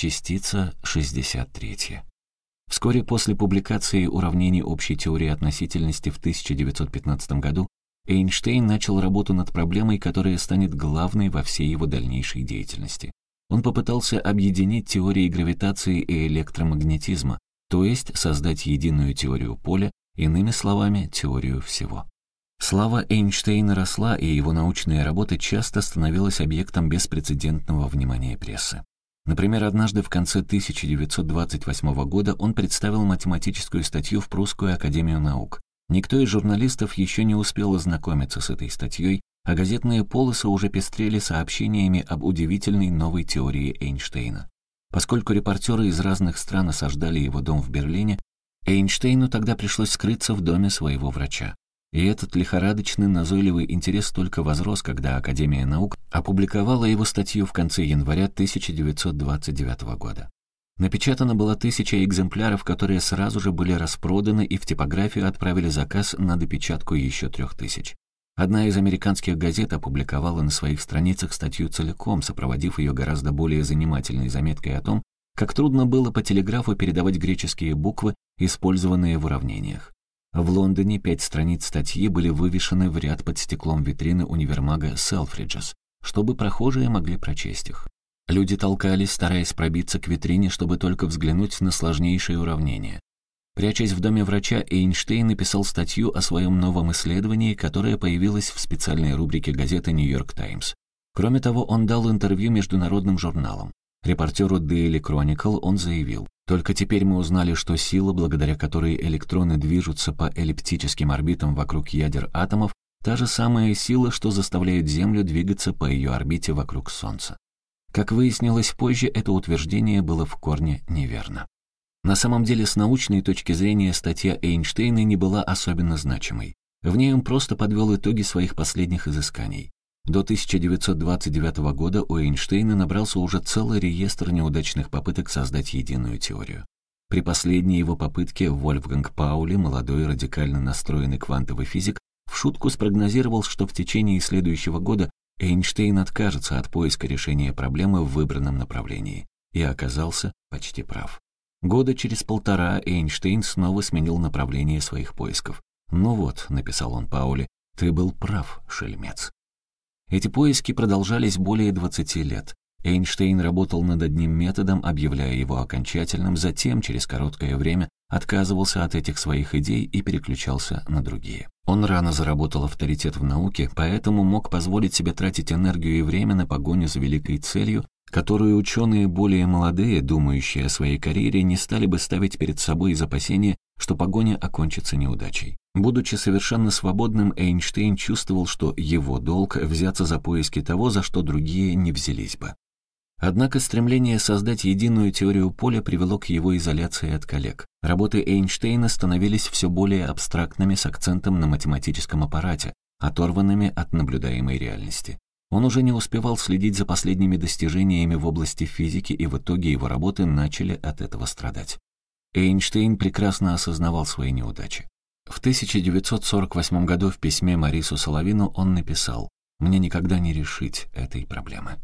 Частица 63. Вскоре после публикации уравнений общей теории относительности в 1915 году Эйнштейн начал работу над проблемой, которая станет главной во всей его дальнейшей деятельности. Он попытался объединить теории гравитации и электромагнетизма, то есть создать единую теорию поля, иными словами, теорию всего. Слава Эйнштейна росла, и его научная работа часто становилась объектом беспрецедентного внимания прессы. Например, однажды в конце 1928 года он представил математическую статью в Прусскую академию наук. Никто из журналистов еще не успел ознакомиться с этой статьей, а газетные полосы уже пестрели сообщениями об удивительной новой теории Эйнштейна. Поскольку репортеры из разных стран осаждали его дом в Берлине, Эйнштейну тогда пришлось скрыться в доме своего врача. И этот лихорадочный, назойливый интерес только возрос, когда Академия наук опубликовала его статью в конце января 1929 года. Напечатано было тысяча экземпляров, которые сразу же были распроданы и в типографию отправили заказ на допечатку еще трех тысяч. Одна из американских газет опубликовала на своих страницах статью целиком, сопроводив ее гораздо более занимательной заметкой о том, как трудно было по телеграфу передавать греческие буквы, использованные в уравнениях. В Лондоне пять страниц статьи были вывешены в ряд под стеклом витрины универмага Селфриджес, чтобы прохожие могли прочесть их. Люди толкались, стараясь пробиться к витрине, чтобы только взглянуть на сложнейшие уравнения. Прячась в доме врача, Эйнштейн написал статью о своем новом исследовании, которое появилось в специальной рубрике газеты «Нью-Йорк Таймс». Кроме того, он дал интервью международным журналам. Репортеру Daily Chronicle он заявил, «Только теперь мы узнали, что сила, благодаря которой электроны движутся по эллиптическим орбитам вокруг ядер атомов, та же самая сила, что заставляет Землю двигаться по ее орбите вокруг Солнца». Как выяснилось позже, это утверждение было в корне неверно. На самом деле, с научной точки зрения, статья Эйнштейна не была особенно значимой. В ней он просто подвел итоги своих последних изысканий. До 1929 года у Эйнштейна набрался уже целый реестр неудачных попыток создать единую теорию. При последней его попытке Вольфганг Паули, молодой радикально настроенный квантовый физик, в шутку спрогнозировал, что в течение следующего года Эйнштейн откажется от поиска решения проблемы в выбранном направлении. И оказался почти прав. Года через полтора Эйнштейн снова сменил направление своих поисков. «Ну вот», — написал он Пауле, — «ты был прав, шельмец». Эти поиски продолжались более 20 лет. Эйнштейн работал над одним методом, объявляя его окончательным, затем, через короткое время, отказывался от этих своих идей и переключался на другие. Он рано заработал авторитет в науке, поэтому мог позволить себе тратить энергию и время на погоню за великой целью, которую ученые более молодые, думающие о своей карьере, не стали бы ставить перед собой из опасения, что погоня окончится неудачей. Будучи совершенно свободным, Эйнштейн чувствовал, что его долг — взяться за поиски того, за что другие не взялись бы. Однако стремление создать единую теорию поля привело к его изоляции от коллег. Работы Эйнштейна становились все более абстрактными с акцентом на математическом аппарате, оторванными от наблюдаемой реальности. Он уже не успевал следить за последними достижениями в области физики, и в итоге его работы начали от этого страдать. Эйнштейн прекрасно осознавал свои неудачи. В 1948 году в письме Марису Соловину он написал «Мне никогда не решить этой проблемы».